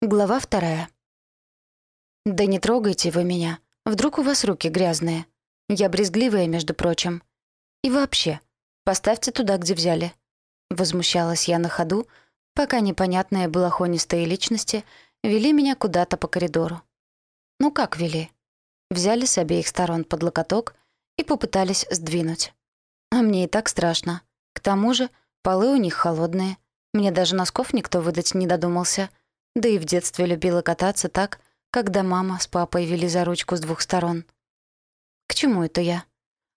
Глава вторая. «Да не трогайте вы меня. Вдруг у вас руки грязные. Я брезгливая, между прочим. И вообще, поставьте туда, где взяли». Возмущалась я на ходу, пока непонятные балахонистые личности вели меня куда-то по коридору. Ну как вели? Взяли с обеих сторон под локоток и попытались сдвинуть. А мне и так страшно. К тому же полы у них холодные. Мне даже носков никто выдать не додумался — да и в детстве любила кататься так, когда мама с папой вели за ручку с двух сторон. К чему это я?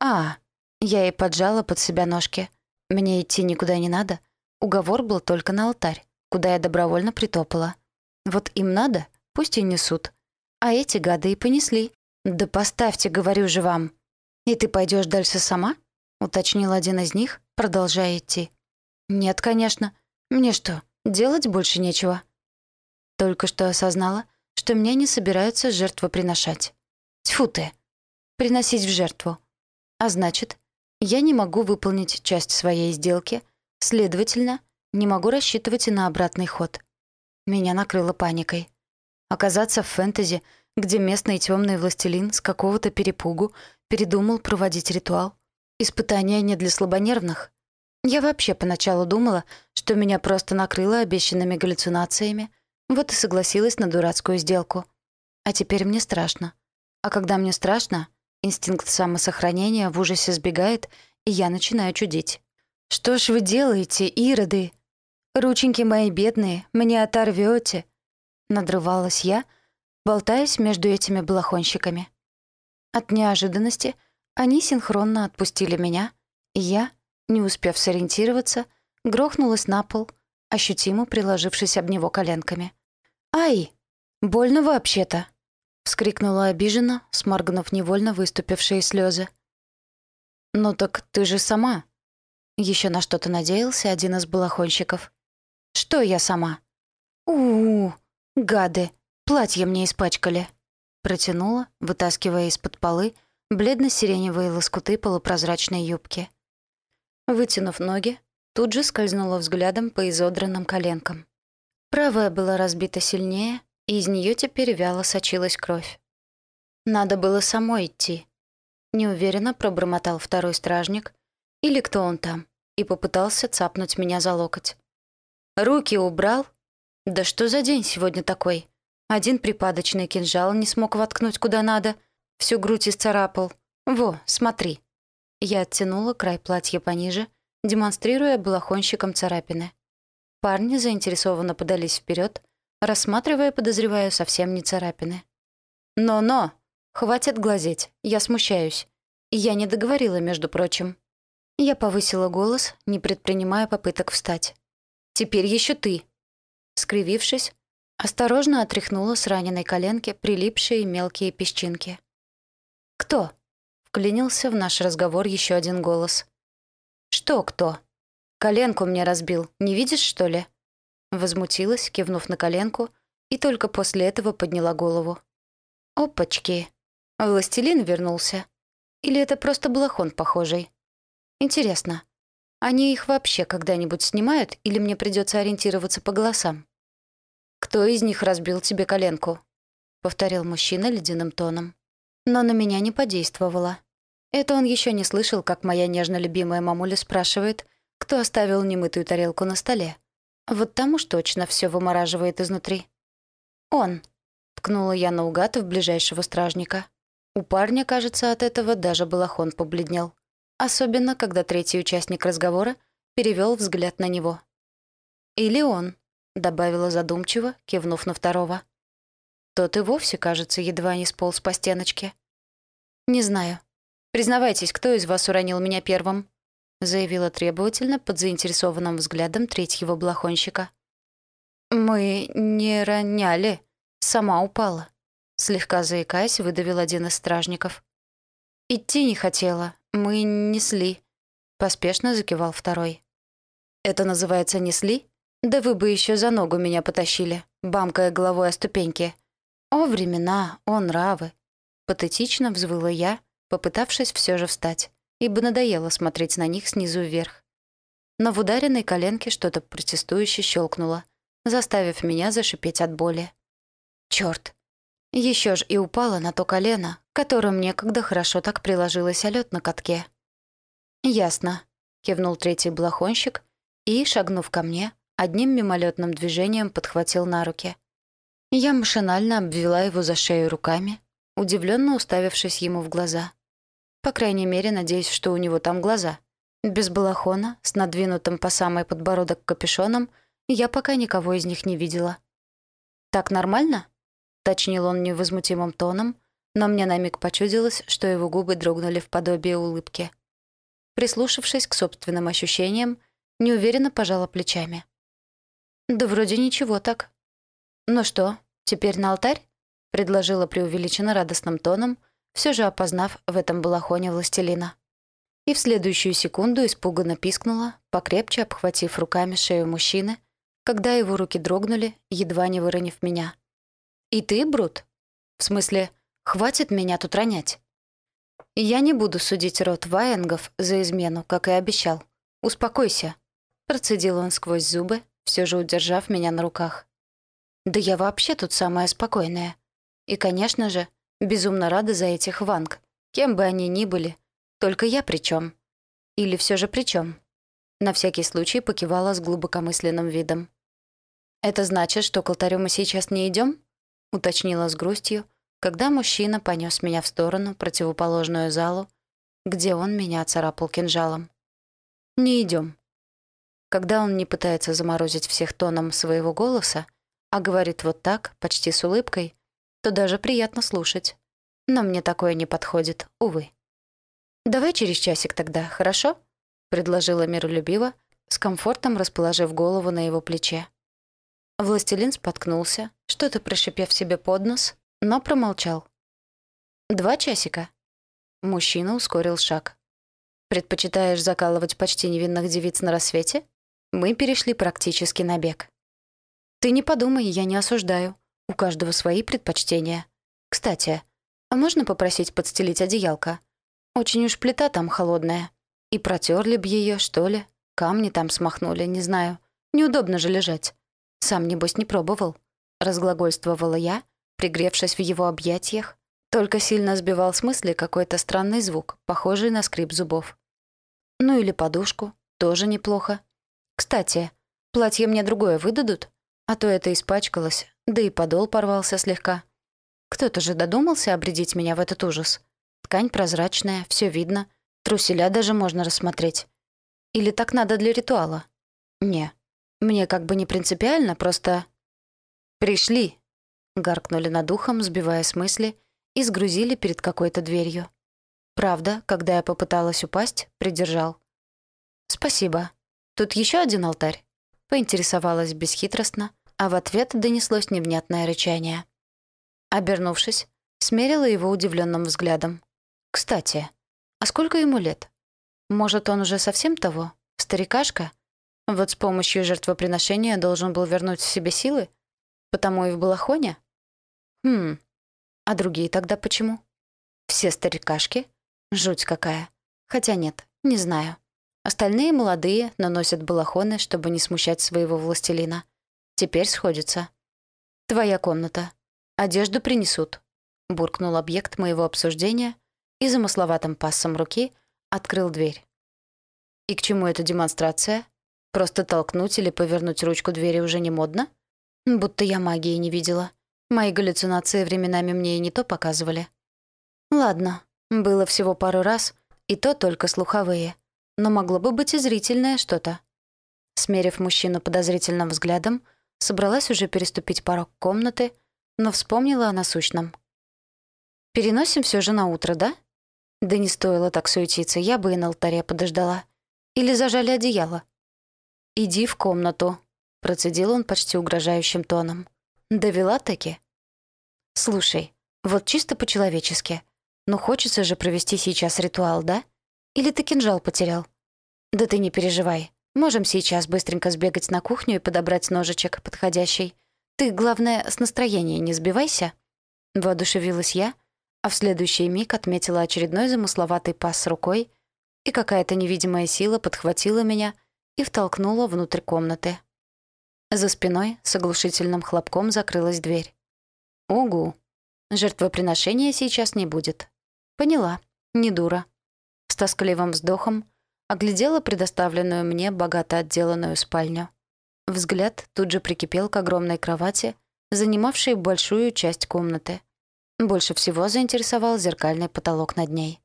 А, я и поджала под себя ножки. Мне идти никуда не надо. Уговор был только на алтарь, куда я добровольно притопала. Вот им надо, пусть и несут. А эти гады и понесли. «Да поставьте, говорю же вам». «И ты пойдешь дальше сама?» — уточнил один из них, продолжая идти. «Нет, конечно. Мне что, делать больше нечего?» Только что осознала, что меня не собираются жертвоприношать. Тьфу ты! Приносить в жертву. А значит, я не могу выполнить часть своей сделки, следовательно, не могу рассчитывать и на обратный ход. Меня накрыло паникой. Оказаться в фэнтези, где местный темный властелин с какого-то перепугу передумал проводить ритуал. Испытание не для слабонервных. Я вообще поначалу думала, что меня просто накрыло обещанными галлюцинациями — вот и согласилась на дурацкую сделку. А теперь мне страшно. А когда мне страшно, инстинкт самосохранения в ужасе сбегает, и я начинаю чудить. «Что ж вы делаете, ироды? Рученьки мои бедные, мне оторвёте!» Надрывалась я, болтаясь между этими балахонщиками. От неожиданности они синхронно отпустили меня, и я, не успев сориентироваться, грохнулась на пол, ощутимо приложившись об него коленками. «Ай! Больно вообще-то!» — вскрикнула обиженно, сморгнув невольно выступившие слезы. «Ну так ты же сама!» Еще на что-то надеялся один из балахонщиков. «Что я сама?» «У-у-у! Гады! Платье мне испачкали!» Протянула, вытаскивая из-под полы бледно-сиреневые лоскуты полупрозрачной юбки. Вытянув ноги, тут же скользнула взглядом по изодранным коленкам. Правая была разбита сильнее, и из нее теперь вяло сочилась кровь. Надо было самой идти. Неуверенно пробормотал второй стражник, или кто он там, и попытался цапнуть меня за локоть. Руки убрал? Да что за день сегодня такой? Один припадочный кинжал не смог воткнуть куда надо, всю грудь исцарапал. Во, смотри. Я оттянула край платья пониже, демонстрируя балахонщикам царапины. Парни заинтересованно подались вперед, рассматривая, подозревая, совсем не царапины. «Но-но! Хватит глазеть, я смущаюсь. Я не договорила, между прочим». Я повысила голос, не предпринимая попыток встать. «Теперь еще ты!» Скривившись, осторожно отряхнула с раненой коленки прилипшие мелкие песчинки. «Кто?» — вклинился в наш разговор еще один голос. «Что кто?» Коленку мне разбил, не видишь, что ли?» Возмутилась, кивнув на коленку, и только после этого подняла голову. «Опачки! Властелин вернулся. Или это просто блохон похожий? Интересно, они их вообще когда-нибудь снимают, или мне придется ориентироваться по голосам?» «Кто из них разбил тебе коленку?» — повторил мужчина ледяным тоном. Но на меня не подействовало. Это он еще не слышал, как моя нежно любимая мамуля спрашивает, кто оставил немытую тарелку на столе. Вот там уж точно все вымораживает изнутри. «Он», — ткнула я наугад в ближайшего стражника. У парня, кажется, от этого даже балахон побледнел. Особенно, когда третий участник разговора перевел взгляд на него. «Или он», — добавила задумчиво, кивнув на второго. Тот и вовсе, кажется, едва не сполз по стеночке. «Не знаю. Признавайтесь, кто из вас уронил меня первым?» Заявила требовательно под заинтересованным взглядом третьего блохонщика. «Мы не роняли. Сама упала», — слегка заикаясь, выдавил один из стражников. «Идти не хотела. Мы несли», — поспешно закивал второй. «Это называется несли? Да вы бы еще за ногу меня потащили, бамкая головой о ступеньки. О, времена, о, нравы!» Патетично взвыла я, попытавшись все же встать ибо надоело смотреть на них снизу вверх. Но в ударенной коленке что-то протестующе щелкнуло. заставив меня зашипеть от боли. Чёрт! Еще ж и упала на то колено, которым некогда хорошо так приложилась о лёд на катке. «Ясно», — кивнул третий блохонщик и, шагнув ко мне, одним мимолетным движением подхватил на руки. Я машинально обвела его за шею руками, удивленно уставившись ему в глаза. По крайней мере, надеюсь, что у него там глаза. Без балахона, с надвинутым по самый подбородок капюшоном, я пока никого из них не видела. «Так нормально?» — точнил он невозмутимым тоном, но мне на миг почудилось, что его губы дрогнули в подобие улыбки. Прислушавшись к собственным ощущениям, неуверенно пожала плечами. «Да вроде ничего так». «Ну что, теперь на алтарь?» — предложила преувеличенно радостным тоном, все же опознав в этом балахоне властелина. И в следующую секунду испуганно пискнула, покрепче обхватив руками шею мужчины, когда его руки дрогнули, едва не выронив меня. «И ты, Брут? В смысле, хватит меня тут ронять?» «Я не буду судить род Ваенгов за измену, как и обещал. Успокойся», — процедил он сквозь зубы, все же удержав меня на руках. «Да я вообще тут самая спокойная. И, конечно же, безумно рада за этих ванг, кем бы они ни были. Только я при чем? Или все же при чем? На всякий случай покивала с глубокомысленным видом. «Это значит, что к алтарю мы сейчас не идем? уточнила с грустью, когда мужчина понес меня в сторону, противоположную залу, где он меня царапал кинжалом. «Не идем. Когда он не пытается заморозить всех тоном своего голоса, а говорит вот так, почти с улыбкой, то даже приятно слушать. Но мне такое не подходит, увы. «Давай через часик тогда, хорошо?» — предложила миролюбиво, с комфортом расположив голову на его плече. Властелин споткнулся, что-то прошипев себе под нос, но промолчал. «Два часика?» Мужчина ускорил шаг. «Предпочитаешь закалывать почти невинных девиц на рассвете?» Мы перешли практически на бег. Ты не подумай, я не осуждаю. У каждого свои предпочтения. Кстати, а можно попросить подстелить одеялко? Очень уж плита там холодная. И протерли б ее, что ли? Камни там смахнули, не знаю. Неудобно же лежать. Сам, небось, не пробовал. Разглагольствовала я, пригревшись в его объятиях, только сильно сбивал с мысли какой-то странный звук, похожий на скрип зубов. Ну или подушку, тоже неплохо. Кстати, платье мне другое выдадут? А то это испачкалось, да и подол порвался слегка. Кто-то же додумался обредить меня в этот ужас. Ткань прозрачная, все видно, труселя даже можно рассмотреть. Или так надо для ритуала? Не, мне как бы не принципиально, просто... «Пришли!» — гаркнули над ухом, сбивая с мысли, и сгрузили перед какой-то дверью. Правда, когда я попыталась упасть, придержал. «Спасибо», «Тут еще один алтарь?» — поинтересовалась бесхитростно, а в ответ донеслось невнятное рычание. Обернувшись, смерила его удивленным взглядом. «Кстати, а сколько ему лет? Может, он уже совсем того? Старикашка? Вот с помощью жертвоприношения должен был вернуть себе силы? Потому и в балахоне? Хм, а другие тогда почему? Все старикашки? Жуть какая. Хотя нет, не знаю. Остальные молодые, но носят балахоны, чтобы не смущать своего властелина. Теперь сходятся. «Твоя комната. Одежду принесут», — буркнул объект моего обсуждения и замысловатым пассом руки открыл дверь. «И к чему эта демонстрация? Просто толкнуть или повернуть ручку двери уже не модно? Будто я магии не видела. Мои галлюцинации временами мне и не то показывали. Ладно, было всего пару раз, и то только слуховые но могло бы быть и зрительное что-то. Смерив мужчину подозрительным взглядом, собралась уже переступить порог комнаты, но вспомнила о насущном. «Переносим все же на утро, да?» «Да не стоило так суетиться, я бы и на алтаре подождала. Или зажали одеяло?» «Иди в комнату», — процедил он почти угрожающим тоном. «Довела таки?» «Слушай, вот чисто по-человечески. Ну хочется же провести сейчас ритуал, да?» Или ты кинжал потерял?» «Да ты не переживай. Можем сейчас быстренько сбегать на кухню и подобрать ножичек подходящий. Ты, главное, с настроения не сбивайся». Воодушевилась я, а в следующий миг отметила очередной замысловатый пас рукой, и какая-то невидимая сила подхватила меня и втолкнула внутрь комнаты. За спиной с оглушительным хлопком закрылась дверь. «Угу. Жертвоприношения сейчас не будет». «Поняла. Не дура». С тоскливым вздохом оглядела предоставленную мне богато отделанную спальню. Взгляд тут же прикипел к огромной кровати, занимавшей большую часть комнаты. Больше всего заинтересовал зеркальный потолок над ней.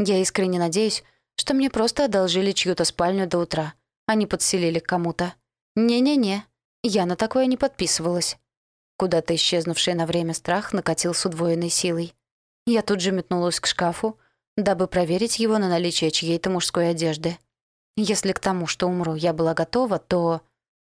Я искренне надеюсь, что мне просто одолжили чью-то спальню до утра, а не подселили к кому-то. Не-не-не, я на такое не подписывалась. Куда-то исчезнувший на время страх накатил с удвоенной силой. Я тут же метнулась к шкафу, дабы проверить его на наличие чьей-то мужской одежды. Если к тому, что умру, я была готова, то...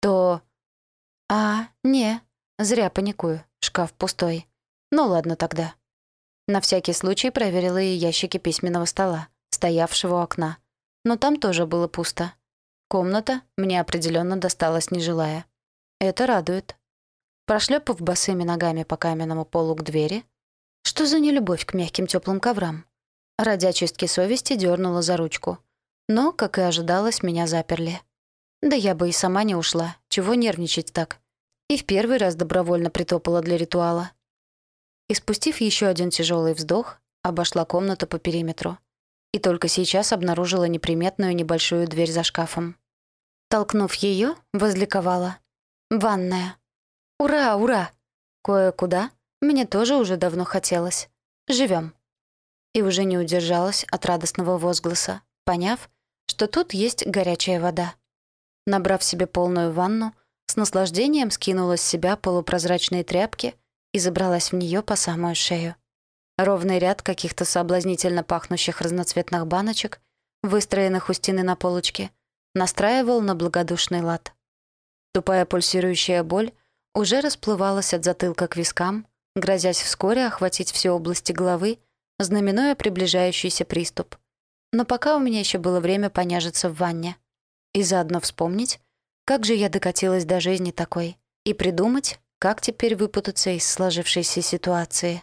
то... А, не, зря паникую, шкаф пустой. Ну ладно тогда. На всякий случай проверила и ящики письменного стола, стоявшего у окна. Но там тоже было пусто. Комната мне определенно досталась нежилая. Это радует. Прошлепав босыми ногами по каменному полу к двери, что за нелюбовь к мягким теплым коврам? Ради очистки совести дернула за ручку. Но, как и ожидалось, меня заперли. Да я бы и сама не ушла. Чего нервничать так? И в первый раз добровольно притопала для ритуала. И спустив еще один тяжелый вздох, обошла комнату по периметру. И только сейчас обнаружила неприметную небольшую дверь за шкафом. Толкнув ее, возликовала. «Ванная! Ура, ура! Кое-куда мне тоже уже давно хотелось. Живем. И уже не удержалась от радостного возгласа, поняв, что тут есть горячая вода. Набрав себе полную ванну, с наслаждением скинула с себя полупрозрачные тряпки и забралась в нее по самую шею. Ровный ряд каких-то соблазнительно пахнущих разноцветных баночек, выстроенных у стены на полочке, настраивал на благодушный лад. Тупая пульсирующая боль уже расплывалась от затылка к вискам, грозясь вскоре охватить все области головы, знаменуя приближающийся приступ. Но пока у меня еще было время поняжиться в ванне. И заодно вспомнить, как же я докатилась до жизни такой, и придумать, как теперь выпутаться из сложившейся ситуации.